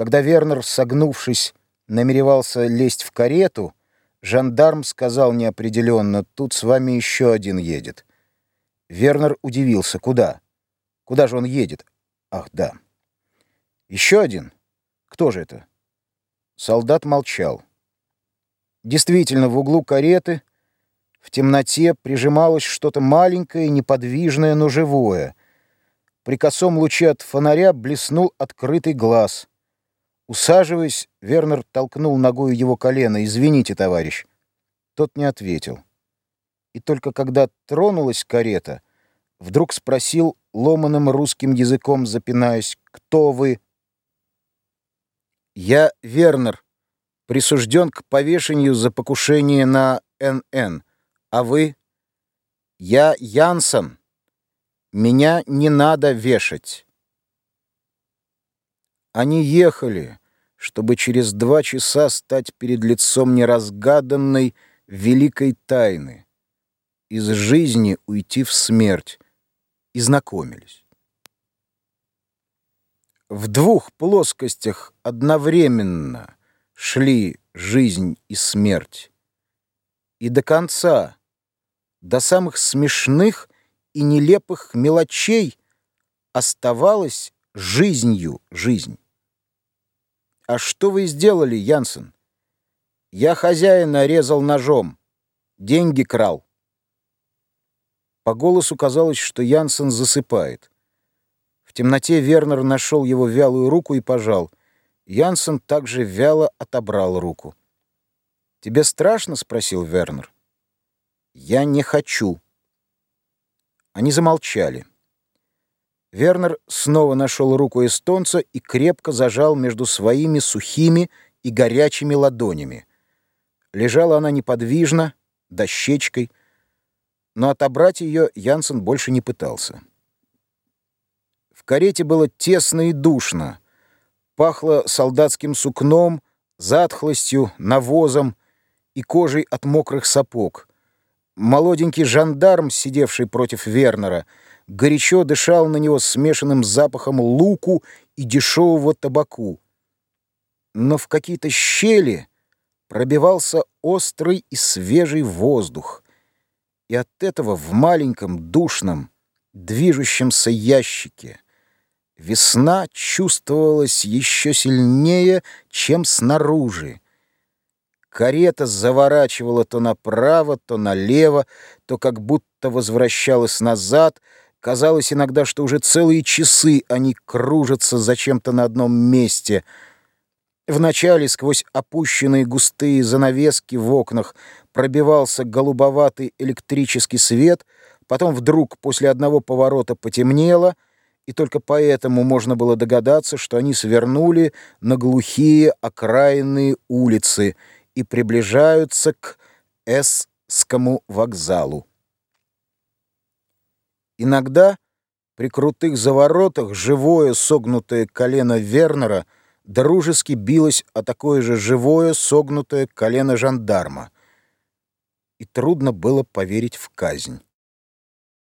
Когда Вернер, согнувшись, намеревался лезть в карету, жандарм сказал неопределенно, «Тут с вами еще один едет». Вернер удивился, куда? Куда же он едет? Ах, да. Еще один? Кто же это? Солдат молчал. Действительно, в углу кареты в темноте прижималось что-то маленькое, неподвижное, но живое. При косом луче от фонаря блеснул открытый глаз. Усаживаясь, Вернер толкнул ногой его колено. «Извините, товарищ». Тот не ответил. И только когда тронулась карета, вдруг спросил ломаным русским языком, запинаясь, «Кто вы?» «Я Вернер, присужден к повешению за покушение на НН. А вы? Я Янсен. Меня не надо вешать. Они ехали, чтобы через два часа стать перед лицом неразгаданной великой тайны, из жизни уйти в смерть, и знакомились. В двух плоскостях одновременно шли жизнь и смерть. И до конца до самых смешных и нелепых мелочей оставалась жизнью жизнь. «А что вы сделали, Янсен?» «Я хозяина резал ножом, деньги крал». По голосу казалось, что Янсен засыпает. В темноте Вернер нашел его вялую руку и пожал. Янсен также вяло отобрал руку. «Тебе страшно?» — спросил Вернер. «Я не хочу». Они замолчали. Вернер снова нашел руку эстонца и крепко зажал между своими сухими и горячими ладонями. Лежала она неподвижно, дощечкой, но отобрать ее Янсен больше не пытался. В карете было тесно и душно. Пахло солдатским сукном, затхлостью, навозом и кожей от мокрых сапог — Молоденький жандарм, сидевший против Вернера, горячо дышал на него смешанным запахом луку и дешевого табаку. Но в какие-то щели пробивался острый и свежий воздух, и от этого в маленьком, душном, движущемся ящике весна чувствовалась еще сильнее, чем снаружи. Карета заворачивала то направо, то налево, то как будто возвращалась назад. Казалось иногда, что уже целые часы они кружатся зачем-то на одном месте. Вначале сквозь опущенные густые занавески в окнах пробивался голубоватый электрический свет, потом вдруг после одного поворота потемнело, и только поэтому можно было догадаться, что они свернули на глухие окраинные улицы — и приближаются к Эсскому вокзалу. Иногда при крутых заворотах живое согнутое колено Вернера дружески билось о такое же живое согнутое колено жандарма. И трудно было поверить в казнь.